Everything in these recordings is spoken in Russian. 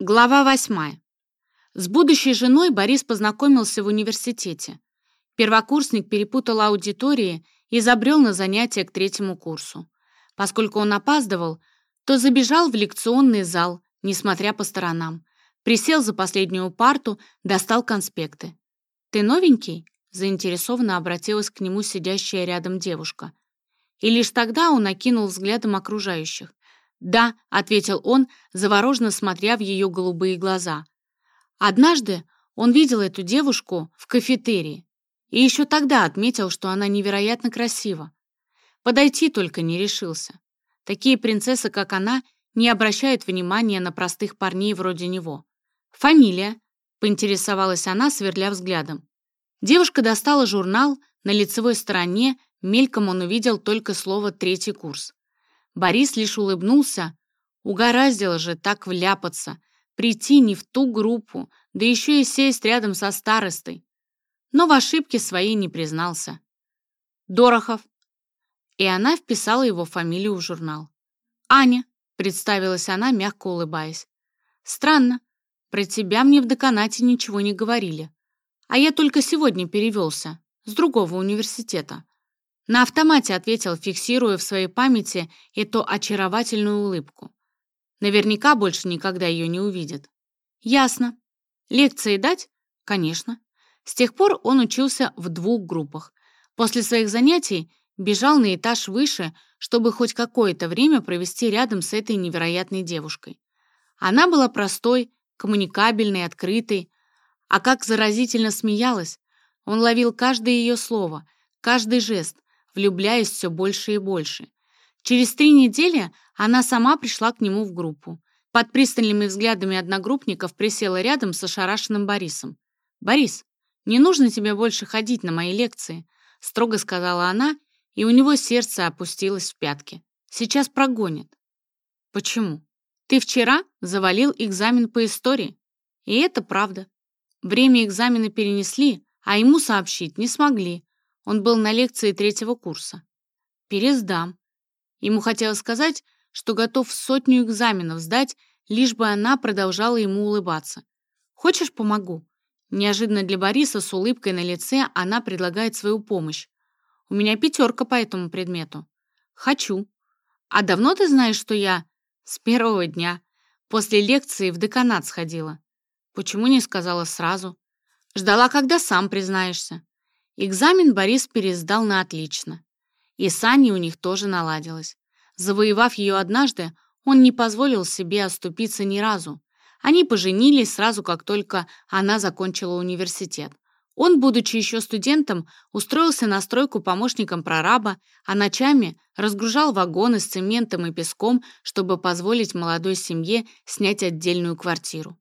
Глава восьмая. С будущей женой Борис познакомился в университете. Первокурсник перепутал аудитории и забрел на занятия к третьему курсу. Поскольку он опаздывал, то забежал в лекционный зал, несмотря по сторонам. Присел за последнюю парту, достал конспекты. «Ты новенький?» — заинтересованно обратилась к нему сидящая рядом девушка. И лишь тогда он окинул взглядом окружающих. «Да», — ответил он, завороженно смотря в ее голубые глаза. Однажды он видел эту девушку в кафетерии и еще тогда отметил, что она невероятно красива. Подойти только не решился. Такие принцессы, как она, не обращают внимания на простых парней вроде него. «Фамилия?» — поинтересовалась она, сверля взглядом. Девушка достала журнал, на лицевой стороне мельком он увидел только слово «третий курс». Борис лишь улыбнулся. Угораздило же так вляпаться, прийти не в ту группу, да еще и сесть рядом со старостой. Но в ошибке своей не признался. Дорохов. И она вписала его фамилию в журнал. «Аня», — представилась она, мягко улыбаясь. «Странно. Про тебя мне в деканате ничего не говорили. А я только сегодня перевелся, с другого университета. На автомате ответил, фиксируя в своей памяти эту очаровательную улыбку. Наверняка больше никогда ее не увидит. Ясно. Лекции дать? Конечно. С тех пор он учился в двух группах. После своих занятий бежал на этаж выше, чтобы хоть какое-то время провести рядом с этой невероятной девушкой. Она была простой, коммуникабельной, открытой. А как заразительно смеялась. Он ловил каждое ее слово, каждый жест, влюбляясь все больше и больше. Через три недели она сама пришла к нему в группу. Под пристальными взглядами одногруппников присела рядом с ошарашенным Борисом. «Борис, не нужно тебе больше ходить на мои лекции», строго сказала она, и у него сердце опустилось в пятки. «Сейчас прогонят». «Почему? Ты вчера завалил экзамен по истории?» И это правда. Время экзамена перенесли, а ему сообщить не смогли. Он был на лекции третьего курса. Пересдам. Ему хотелось сказать, что готов сотню экзаменов сдать, лишь бы она продолжала ему улыбаться. «Хочешь, помогу?» Неожиданно для Бориса с улыбкой на лице она предлагает свою помощь. «У меня пятерка по этому предмету». «Хочу». «А давно ты знаешь, что я...» «С первого дня. После лекции в деканат сходила». «Почему не сказала сразу?» «Ждала, когда сам признаешься». Экзамен Борис пересдал на отлично. И с Аней у них тоже наладилось. Завоевав ее однажды, он не позволил себе оступиться ни разу. Они поженились сразу, как только она закончила университет. Он, будучи еще студентом, устроился на стройку помощником прораба, а ночами разгружал вагоны с цементом и песком, чтобы позволить молодой семье снять отдельную квартиру.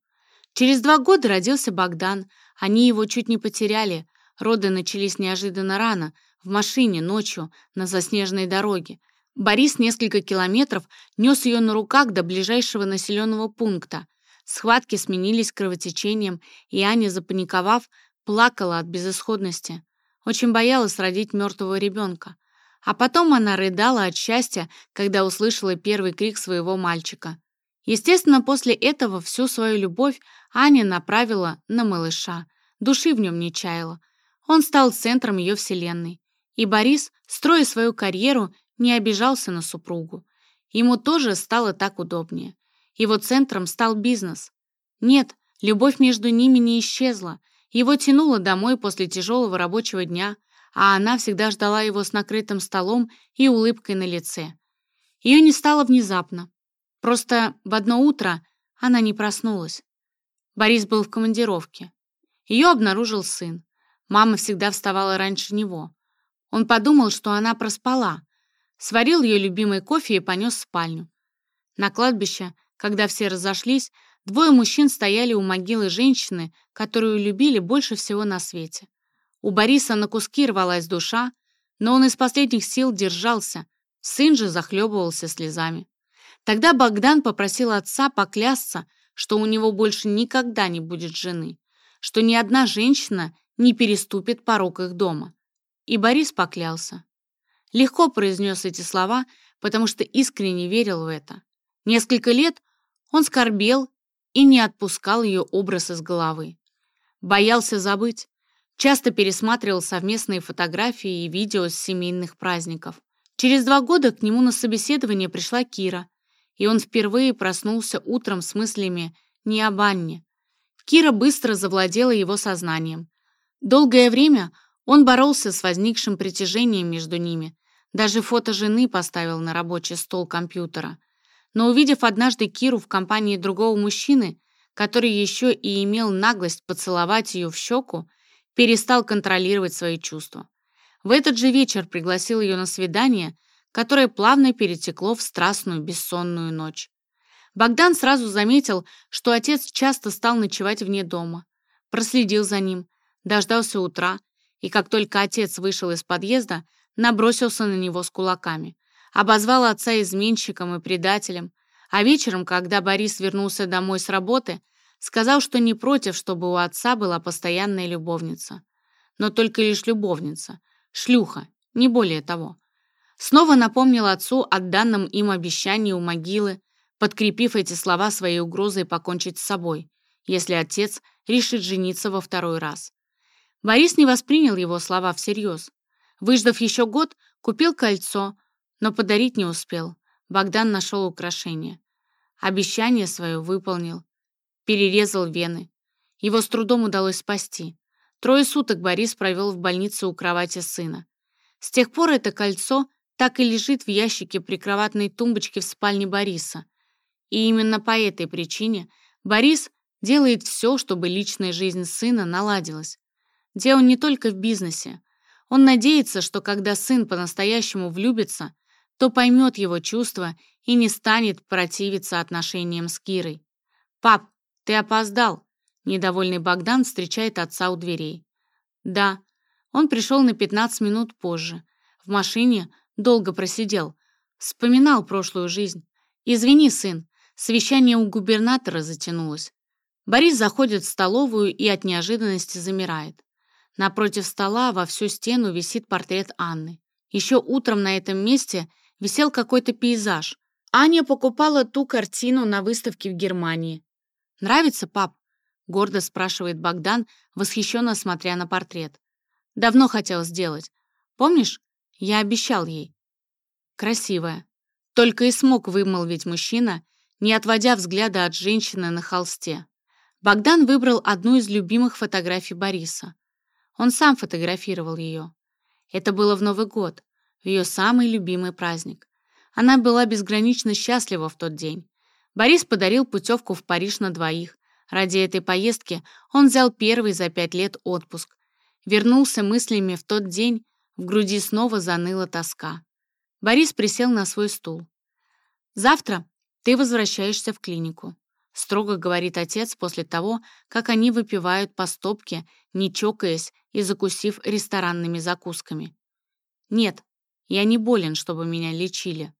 Через два года родился Богдан. Они его чуть не потеряли, Роды начались неожиданно рано, в машине, ночью, на заснеженной дороге. Борис несколько километров нес ее на руках до ближайшего населенного пункта. Схватки сменились кровотечением, и Аня, запаниковав, плакала от безысходности. Очень боялась родить мертвого ребенка. А потом она рыдала от счастья, когда услышала первый крик своего мальчика. Естественно, после этого всю свою любовь Аня направила на малыша. Души в нем не чаяла. Он стал центром ее вселенной. И Борис, строя свою карьеру, не обижался на супругу. Ему тоже стало так удобнее. Его центром стал бизнес. Нет, любовь между ними не исчезла. Его тянуло домой после тяжелого рабочего дня, а она всегда ждала его с накрытым столом и улыбкой на лице. Ее не стало внезапно. Просто в одно утро она не проснулась. Борис был в командировке. Ее обнаружил сын. Мама всегда вставала раньше него. Он подумал, что она проспала. Сварил ее любимый кофе и понес в спальню. На кладбище, когда все разошлись, двое мужчин стояли у могилы женщины, которую любили больше всего на свете. У Бориса на куски рвалась душа, но он из последних сил держался, сын же захлебывался слезами. Тогда Богдан попросил отца поклясться, что у него больше никогда не будет жены, что ни одна женщина не переступит порог их дома. И Борис поклялся. Легко произнес эти слова, потому что искренне верил в это. Несколько лет он скорбел и не отпускал ее образ из головы. Боялся забыть. Часто пересматривал совместные фотографии и видео с семейных праздников. Через два года к нему на собеседование пришла Кира, и он впервые проснулся утром с мыслями не об Анне. Кира быстро завладела его сознанием. Долгое время он боролся с возникшим притяжением между ними, даже фото жены поставил на рабочий стол компьютера. Но увидев однажды Киру в компании другого мужчины, который еще и имел наглость поцеловать ее в щеку, перестал контролировать свои чувства. В этот же вечер пригласил ее на свидание, которое плавно перетекло в страстную бессонную ночь. Богдан сразу заметил, что отец часто стал ночевать вне дома. Проследил за ним, дождался утра, и как только отец вышел из подъезда, набросился на него с кулаками. Обозвал отца изменщиком и предателем, а вечером, когда Борис вернулся домой с работы, сказал, что не против, чтобы у отца была постоянная любовница. Но только лишь любовница, шлюха, не более того. Снова напомнил отцу о данном им обещании у могилы, подкрепив эти слова своей угрозой покончить с собой, если отец решит жениться во второй раз. Борис не воспринял его слова всерьез. Выждав еще год, купил кольцо, но подарить не успел. Богдан нашел украшение. Обещание свое выполнил. Перерезал вены. Его с трудом удалось спасти. Трое суток Борис провел в больнице у кровати сына. С тех пор это кольцо так и лежит в ящике прикроватной тумбочки в спальне Бориса. И именно по этой причине Борис делает все, чтобы личная жизнь сына наладилась. Дело не только в бизнесе. Он надеется, что когда сын по-настоящему влюбится, то поймет его чувства и не станет противиться отношениям с Кирой. «Пап, ты опоздал!» Недовольный Богдан встречает отца у дверей. «Да». Он пришел на 15 минут позже. В машине долго просидел. Вспоминал прошлую жизнь. «Извини, сын, совещание у губернатора затянулось». Борис заходит в столовую и от неожиданности замирает. Напротив стола во всю стену висит портрет Анны. Еще утром на этом месте висел какой-то пейзаж. Аня покупала ту картину на выставке в Германии. «Нравится, пап?» — гордо спрашивает Богдан, восхищенно смотря на портрет. «Давно хотел сделать. Помнишь, я обещал ей». «Красивая». Только и смог вымолвить мужчина, не отводя взгляда от женщины на холсте. Богдан выбрал одну из любимых фотографий Бориса. Он сам фотографировал ее. Это было в Новый год, ее самый любимый праздник. Она была безгранично счастлива в тот день. Борис подарил путевку в Париж на двоих. Ради этой поездки он взял первый за пять лет отпуск. Вернулся мыслями в тот день, в груди снова заныла тоска. Борис присел на свой стул. «Завтра ты возвращаешься в клинику строго говорит отец после того, как они выпивают по стопке, не чокаясь и закусив ресторанными закусками. «Нет, я не болен, чтобы меня лечили.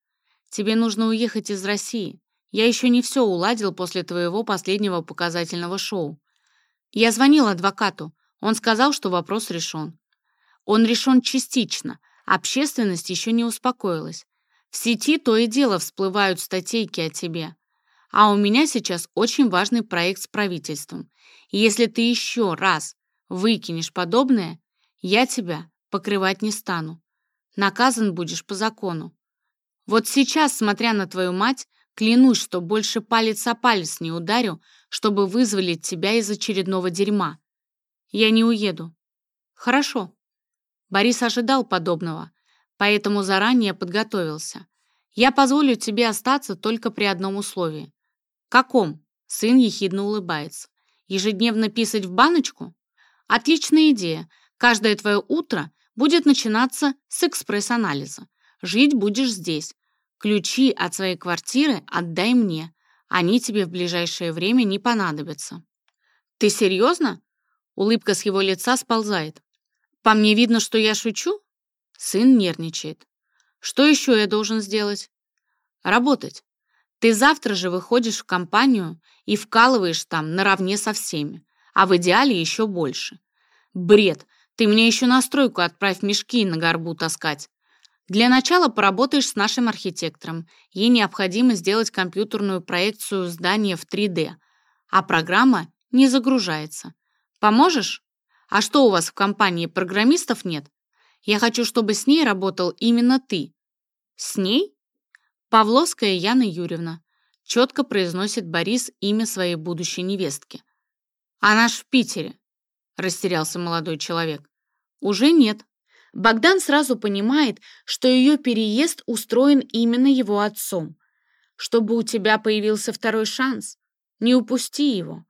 Тебе нужно уехать из России. Я еще не все уладил после твоего последнего показательного шоу. Я звонил адвокату. Он сказал, что вопрос решен. Он решен частично. Общественность еще не успокоилась. В сети то и дело всплывают статейки о тебе. А у меня сейчас очень важный проект с правительством. Если ты еще раз выкинешь подобное, я тебя покрывать не стану. Наказан будешь по закону. Вот сейчас, смотря на твою мать, клянусь, что больше палец о палец не ударю, чтобы вызволить тебя из очередного дерьма. Я не уеду. Хорошо. Борис ожидал подобного, поэтому заранее подготовился. Я позволю тебе остаться только при одном условии. «Каком?» — сын ехидно улыбается. «Ежедневно писать в баночку? Отличная идея. Каждое твое утро будет начинаться с экспресс-анализа. Жить будешь здесь. Ключи от своей квартиры отдай мне. Они тебе в ближайшее время не понадобятся». «Ты серьезно?» Улыбка с его лица сползает. «По мне видно, что я шучу?» Сын нервничает. «Что еще я должен сделать?» «Работать. Ты завтра же выходишь в компанию и вкалываешь там наравне со всеми, а в идеале еще больше. Бред, ты мне еще на стройку отправь мешки на горбу таскать. Для начала поработаешь с нашим архитектором. Ей необходимо сделать компьютерную проекцию здания в 3D. а программа не загружается. Поможешь? А что у вас в компании программистов нет? Я хочу, чтобы с ней работал именно ты. С ней? Павловская Яна Юрьевна. Четко произносит Борис имя своей будущей невестки. Она ж в Питере, растерялся молодой человек. Уже нет. Богдан сразу понимает, что ее переезд устроен именно его отцом. Чтобы у тебя появился второй шанс, не упусти его.